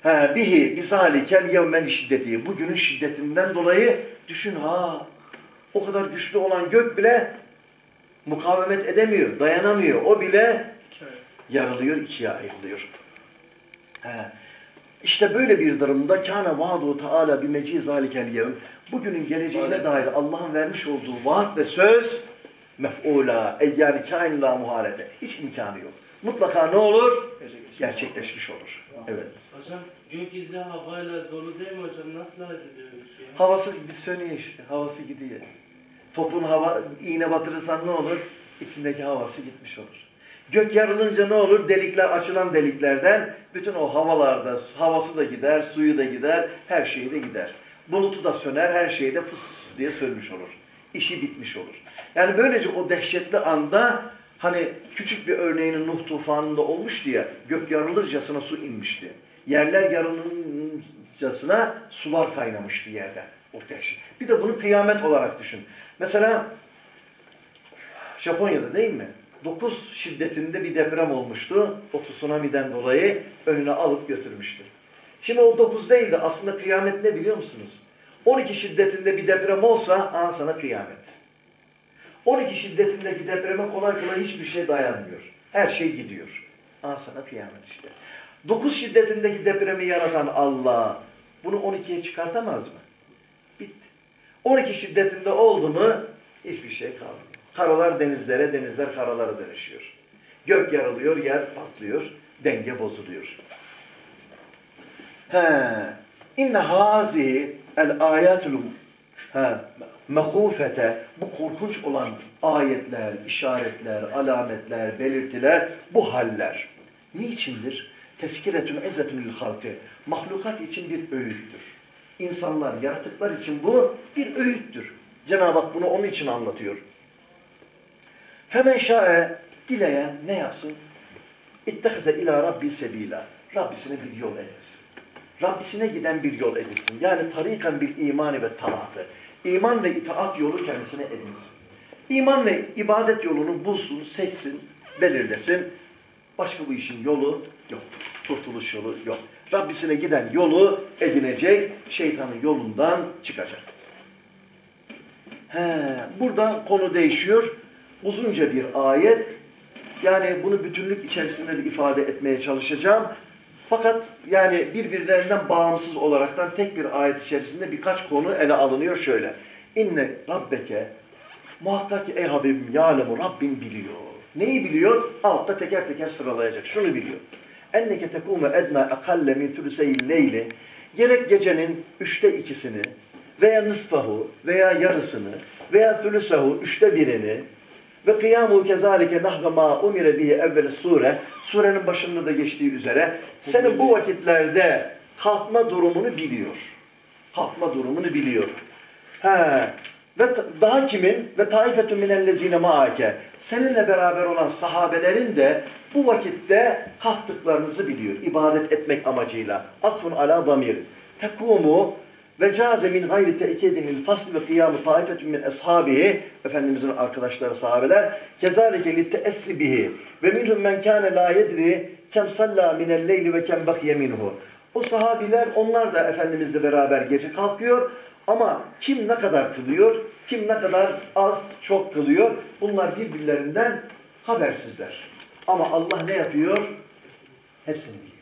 He, bihi, bizalikel yevmen şiddeti. Bugünün şiddetinden dolayı düşün ha, o kadar güçlü olan gök bile mukavemet edemiyor, dayanamıyor. O bile yarılıyor, ikiye ayrılıyor. He. İşte böyle bir durumda kâne vaadu Teala bir meci zalikel yevm. Bugünün geleceğine dair Allah'ın vermiş olduğu vaat ve söz mef'ula, eyyâni kain la muhalete. Hiç imkanı yok. Mutlaka ne olur? Gerçekleşmiş olur. Evet. Hocam gökyüzü havayla dolu değil mi hocam? Nasıl hallediyoruz ya? Havası bir sönüyor işte. Havası gidiyor. Topun hava iğne batırırsan ne olur? İçindeki havası gitmiş olur. Gök yarılınca ne olur? Delikler açılan deliklerden bütün o havalarda havası da gider, suyu da gider, her şeyi de gider. Bulutu da söner, her şey de fıs diye sönmüş olur. İşi bitmiş olur. Yani böylece o dehşetli anda hani küçük bir örneğinin Nuh tufanında olmuştu ya, gök yarılırcasına su inmişti. Yerler yarılırcasına sular kaynamıştı yerden. O dehşet. Bir de bunu kıyamet olarak düşün. Mesela Japonya'da değil mi? 9 şiddetinde bir deprem olmuştu. O tsunami'den dolayı önüne alıp götürmüştü. Şimdi o 9 değil de aslında kıyamet ne biliyor musunuz? 12 şiddetinde bir deprem olsa aa sana kıyamet. 12 şiddetindeki depreme kolay kolay hiçbir şey dayanmıyor. Her şey gidiyor. Aa sana kıyamet işte. 9 şiddetindeki depremi yaratan Allah bunu 12'ye çıkartamaz mı? Bitti. 12 şiddetinde oldu mu hiçbir şey kalmıyor. Karalar denizlere, denizler karalara dönüşüyor. Gök yarılıyor, yer patlıyor. denge bozuluyor. He. İnne hazihi el ayatul he, mehufete bu korkunç olan ayetler, işaretler, alametler, belirtiler, bu haller. Niçindir? Teskiretün ezzetünül halkı. Mahlukat için bir öğüttür. İnsanlar, yaratıklar için bu bir öğüttür. Cenab-ı Hak bunu onun için anlatıyor. Femen şa'e dileyen ne yapsın? İttehize ila rabbi sebila. Rabbisine bir yol edinsin. Rabbisine giden bir yol edinsin. Yani tarikan bir imanı ve taatı. İman ve itaat yolu kendisine edinsin. İman ve ibadet yolunu bulsun, seçsin, belirlesin. Başka bu işin yolu yok. Kurtuluş yolu yok. Rabbisine giden yolu edinecek, şeytanın yolundan çıkacak. He, burada konu değişiyor. Uzunca bir ayet. Yani bunu bütünlük içerisinde de ifade etmeye çalışacağım. Fakat yani birbirlerinden bağımsız olaraktan tek bir ayet içerisinde birkaç konu ele alınıyor şöyle. İnne rabbeke muhakkak ki ey Habibim yâlemu Rabbin biliyor. Neyi biliyor? Altta teker teker sıralayacak. Şunu biliyor. Enneke tekûme edna akalle min thülüseyil leyli gerek gecenin üçte ikisini veya nısfahu veya yarısını veya thülüsehu üçte birini ve kıyamu kezalike nahve ma umire bihi evvel sure surenin başında da geçtiği üzere senin bu vakitlerde kalkma durumunu biliyor. Kalkma durumunu biliyor. He. Ve daha kimin? Ve taifetun minellezine maake. Seninle beraber olan sahabelerin de bu vakitte kalktıklarınızı biliyor. ibadet etmek amacıyla. Atfun ala damir. Tekumu ve caze min gayri te'kidinil fasl ve kıyamu taifetun min ashabihi Efendimizin arkadaşları sahabeler kezalike li teessi bihi ve minhum men kâne la yedri kem salla minel leyli ve kem bakiye minhu. O sahabiler onlar da Efendimizle beraber gece kalkıyor ama kim ne kadar kılıyor, kim ne kadar az çok kılıyor bunlar birbirlerinden habersizler. Ama Allah ne yapıyor? Hepsini biliyor.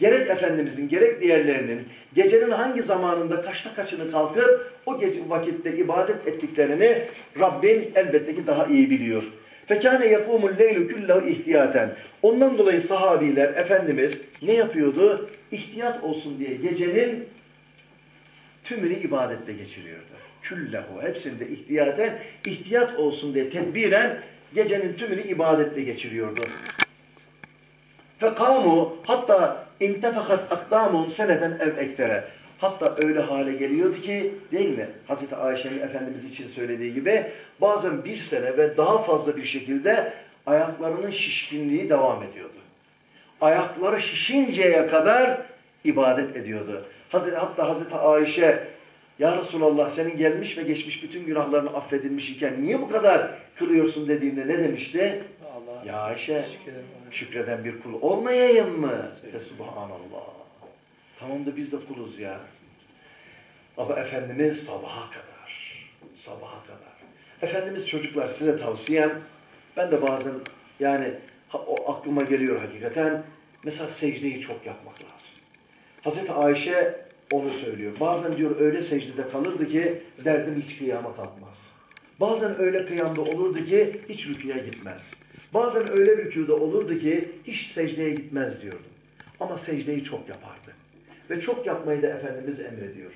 Gerek Efendimizin gerek diğerlerinin gecenin hangi zamanında kaçta kaçını kalkıp o gece vakitte ibadet ettiklerini Rabbin elbette ki daha iyi biliyor. Fekâne yakûmul leylu küllehu ihtiyaten. Ondan dolayı sahabiler, Efendimiz ne yapıyordu? İhtiyat olsun diye gecenin tümünü ibadette geçiriyordu. Küllehu, hepsinde ihtiyaten, ihtiyat olsun diye tedbiren gecenin tümünü ibadette geçiriyordu. Fekamu hatta intefakat akdamun seneden ev ektere. Hatta öyle hale geliyordu ki değil mi? Hazreti Ayşe'nin Efendimiz için söylediği gibi bazen bir sene ve daha fazla bir şekilde ayaklarının şişkinliği devam ediyordu. Ayakları şişinceye kadar ibadet ediyordu. Hazreti, hatta Hazreti Ayşe ya Resulallah senin gelmiş ve geçmiş bütün günahların affedilmiş iken niye bu kadar kılıyorsun dediğinde ne demişti? Ya Ayşe şükreden bir kul olmayayım mı? Ve subhanallah. Tamam da biz de kuluz ya. Ama Efendimiz sabaha kadar. Sabaha kadar. Efendimiz çocuklar size tavsiyem. Ben de bazen yani o aklıma geliyor hakikaten. Mesela secdeyi çok yapmak lazım. Hazreti Ayşe onu söylüyor. Bazen diyor öyle secdede kalırdı ki derdim hiç kıyama kalkmaz. Bazen öyle kıyamda olurdu ki hiç rüküye gitmez. Bazen öyle rükûda olurdu ki hiç secdeye gitmez diyordu. Ama secdeyi çok yapardı. Ve çok yapmayı da Efendimiz emrediyor.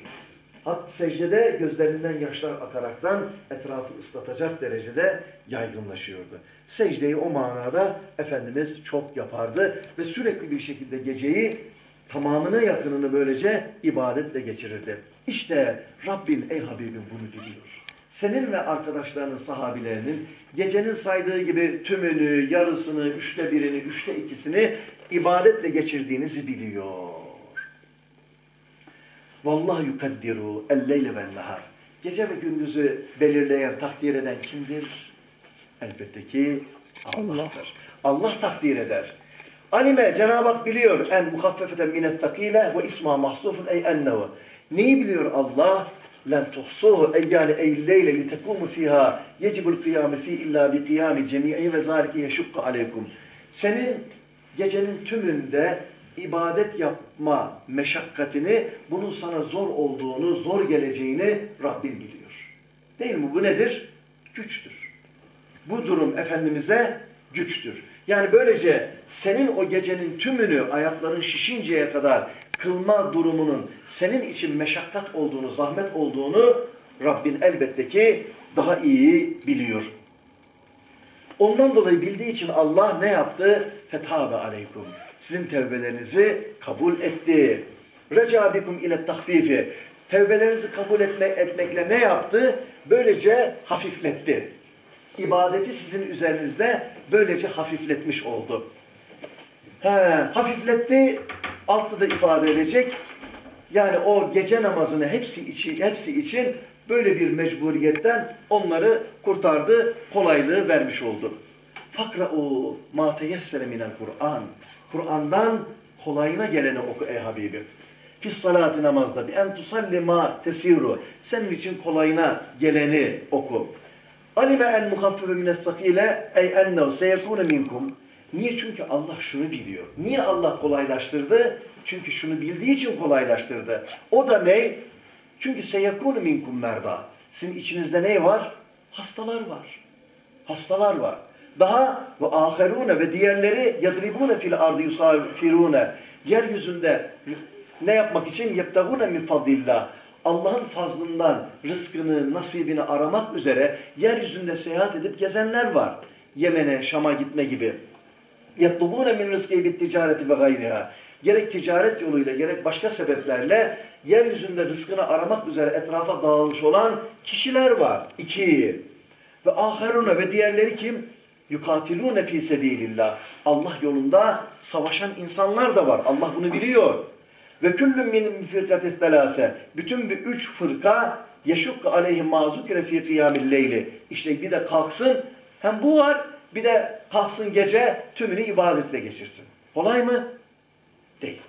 Hat secdede gözlerinden yaşlar akaraktan etrafı ıslatacak derecede yaygınlaşıyordu. Secdeyi o manada Efendimiz çok yapardı ve sürekli bir şekilde geceyi tamamına yakınını böylece ibadetle geçirirdi. İşte Rabbin ey Habibim bunu biliyor. Senin ve arkadaşlarının sahabilerinin gecenin saydığı gibi tümünü, yarısını, üçte birini, üçte ikisini ibadetle geçirdiğinizi biliyor. Vallahi yukaddiru el-leyle ven nahar. Gece ve gündüzü belirleyen, takdir eden kimdir? Elbette ki Allah'tır. Allah takdir eder. Alime Cenab-ı Hak biliyor en muhaffefeten minet takile ve isma mahsufun ey ennehu. Neyi biliyor Allah? Ey leyle li tekumu fiha yecibul kıyame fi illa bi kıyami cemi'i ve zalike yeşukku aleykum. Senin gecenin tümünde ibadet yapma meşakkatini, bunun sana zor olduğunu, zor geleceğini Rabbim biliyor. Değil mi? Bu nedir? Güçtür. Bu durum Efendimiz'e güçtür. Yani böylece senin o gecenin tümünü ayakların şişinceye kadar kılma durumunun senin için meşakkat olduğunu, zahmet olduğunu Rabbin elbette ki daha iyi biliyor. Ondan dolayı bildiği için Allah ne yaptı? Fethabe aleykum. Sizin tevbelerinizi kabul etti. Reca bikum ile tahfifi. Tevbelerinizi kabul etme, etmekle ne yaptı? Böylece hafifletti. İbadeti sizin üzerinizde böylece hafifletmiş oldu. He, hafifletti, altta da ifade edecek. Yani o gece namazını hepsi için, hepsi için böyle bir mecburiyetten onları kurtardı, kolaylığı vermiş oldu. Fakra'u ma teyessere minel Kur'an. Kur'an'dan kolayına geleni oku ey Habibim. Fis salati namazda bi en tusalli tesiru. Senin için kolayına geleni oku. Alime en muhaffife mines sakile ey ennehu seyekune minkum. Niye? Çünkü Allah şunu biliyor. Niye Allah kolaylaştırdı? Çünkü şunu bildiği için kolaylaştırdı. O da ne? Çünkü seyekunu minkum merda. Sizin içinizde ne var? Hastalar var. Hastalar var. Daha ve aherune ve diğerleri yadribune fil ardı yusafirune. Yeryüzünde ne yapmak için? Yebtagune min fadillah. Allah'ın fazlından rızkını, nasibini aramak üzere yeryüzünde seyahat edip gezenler var. Yemen'e, Şam'a gitme gibi. يَطْلُبُونَ مِنْ رِزْقِهِ بِالتِّجَارَةِ وَغَيْرِهَا Gerek ticaret yoluyla gerek başka sebeplerle yeryüzünde rızkını aramak üzere etrafa dağılmış olan kişiler var. İki. Ve aherune ve diğerleri kim? Yukatilune fi sebilillah. Allah yolunda savaşan insanlar da var. Allah bunu biliyor. Ve küllüm min firkatis telase. Bütün bir üç fırka yeşukka aleyhim mazukire fi kıyamil leyli. İşte bir de kalksın. Hem bu var bir de kalksın gece tümünü ibadetle geçirsin. Kolay mı? Değil.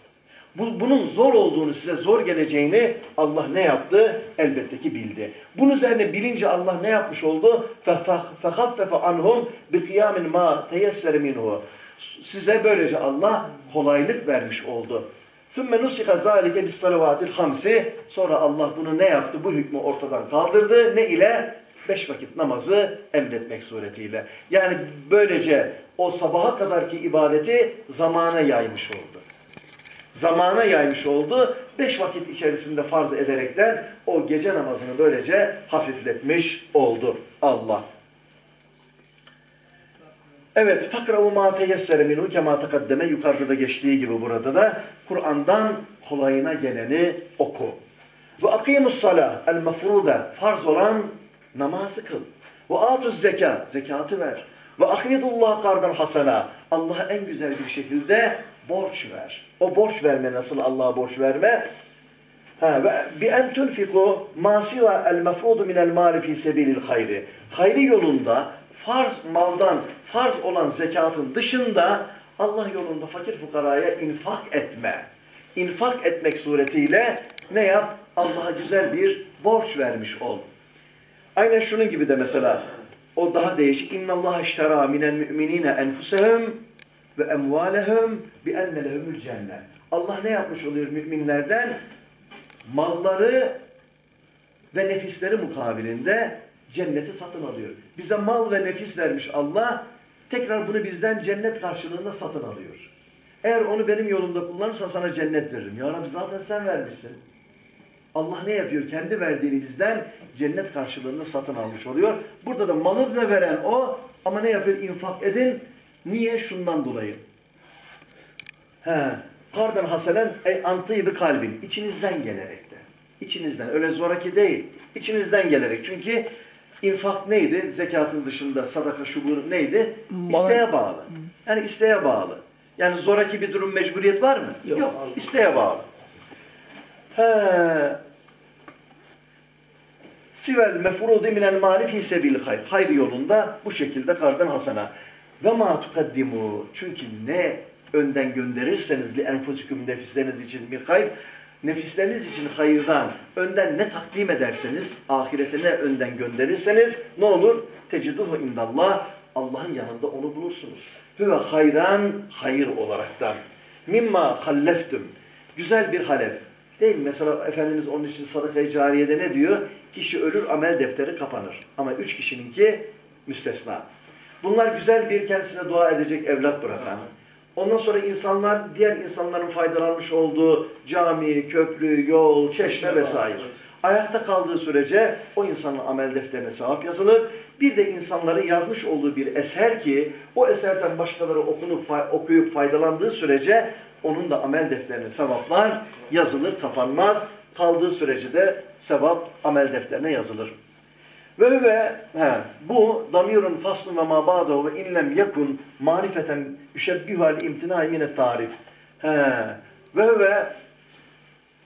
Bu, bunun zor olduğunu, size zor geleceğini Allah ne yaptı? Elbette ki bildi. Bunun üzerine bilince Allah ne yapmış oldu? فَخَفَّفَ عَنْهُمْ بِقِيَامٍ مَا تَيَسَّرِ مِنْهُ Size böylece Allah kolaylık vermiş oldu. ثُمَّ نُسِخَ ذَٰلِكَ بِالصَّلَوَاتِ الْخَمْسِ Sonra Allah bunu ne yaptı? Bu hükmü ortadan kaldırdı. Ne ile? Beş vakit namazı emretmek suretiyle. Yani böylece o sabaha kadarki ibadeti zamana yaymış oldu. Zamana yaymış oldu. Beş vakit içerisinde farz ederekten o gece namazını böylece hafifletmiş oldu Allah. Evet, fakravu ma teyessere minhu kema takaddeme yukarıda da geçtiği gibi burada da Kur'an'dan kolayına geleni oku. Ve akimus sala el mefruda farz olan namazı kıl. Ve atuz zeka zekatı ver. Ve ahridullah kardan hasana Allah'a en güzel bir şekilde borç ver. O borç verme nasıl Allah'a borç verme? Ha ve bi en tunfiku ma siva el mefrudu min el mali fi sebilil hayri. Hayri yolunda farz maldan farz olan zekatın dışında Allah yolunda fakir fukaraya infak etme. İnfak etmek suretiyle ne yap? Allah'a güzel bir borç vermiş ol. Aynen şunun gibi de mesela o daha değişik. İştera minel müminine enfusehum ve emvalehum bi enne lehumul cennet. Allah ne yapmış oluyor müminlerden? Malları ve nefisleri mukabilinde cenneti satın alıyor. Bize mal ve nefis vermiş Allah. Tekrar bunu bizden cennet karşılığında satın alıyor. Eğer onu benim yolumda kullanırsan sana cennet veririm. Ya Rabbi zaten sen vermişsin. Allah ne yapıyor? Kendi verdiğini bizden cennet karşılığında satın almış oluyor. Burada da malı da veren o ama ne yapıyor? İnfak edin. Niye? Şundan dolayı. He. Kardan haselen ey antıyı bir kalbin. içinizden gelerek de. İçinizden. Öyle zoraki değil. İçinizden gelerek. Çünkü infak neydi? Zekatın dışında sadaka şu neydi? İsteğe bağlı. Yani isteğe bağlı. Yani zoraki bir durum mecburiyet var mı? Yok. Yok. İsteğe bağlı. He. Sivel mefrudi minel mali fi sebil hayr. Hayır yolunda bu şekilde kardan hasana. Ve ma tukaddimu. Çünkü ne önden gönderirseniz li enfusikum nefisleriniz için bir hayır, nefisleriniz için hayırdan önden ne takdim ederseniz, ahirete ne önden gönderirseniz ne olur? Teciduhu indallah. Allah'ın yanında onu bulursunuz. Hüve hayran hayır olaraktan. Mimma halleftum. Güzel bir halef. Değil mi? Mesela Efendimiz onun için sadaka-i cariyede ne diyor? Kişi ölür amel defteri kapanır. Ama üç kişininki müstesna. Bunlar güzel bir kendisine dua edecek evlat bırakan. Ondan sonra insanlar diğer insanların faydalanmış olduğu cami, köprü, yol, çeşme vesaire. Ayakta kaldığı sürece o insanın amel defterine sevap yazılır. Bir de insanların yazmış olduğu bir eser ki o eserden başkaları okunup okuyup faydalandığı sürece onun da amel defterine sevaplar yazılır, kapanmaz. Kaldığı sürece de sevap amel defterine yazılır. Ve ve he, bu damirun faslun ve ma ve inlem yakun marifeten yüşebbihu al imtinai mine tarif. He. Ve ve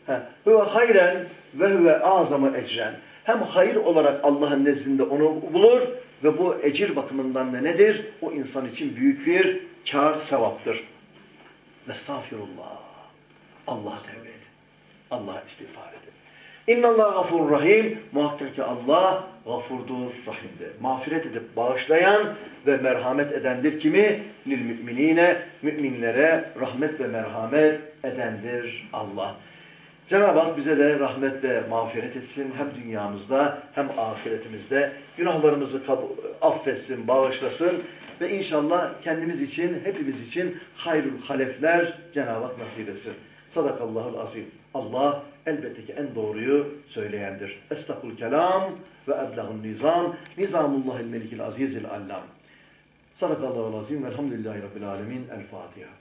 he, huve hayren ve huve azamı ecren. Hem hayır olarak Allah'ın nezdinde onu bulur ve bu ecir bakımından da nedir? O insan için büyük bir kar sevaptır. Estağfirullah. Allah tevbe edin. Allah istiğfar edin. İnna Allah gafur rahim. Muhakkak ki Allah gafurdur, rahimdir. Mağfiret edip bağışlayan ve merhamet edendir kimi? Lil müminine, müminlere rahmet ve merhamet edendir Allah. Cenab-ı Hak bize de rahmet ve mağfiret etsin hem dünyamızda hem ahiretimizde. Günahlarımızı affetsin, bağışlasın ve inşallah kendimiz için, hepimiz için hayrul halefler Cenab-ı Hak nasip etsin. Sadakallahul azim. Allah elbette ki en doğruyu söyleyendir. Estakul kelam ve eblahun nizam. Nizamullahil melikil azizil allam. Sadakallahul azim. Velhamdülillahi Rabbil alemin. El Fatiha.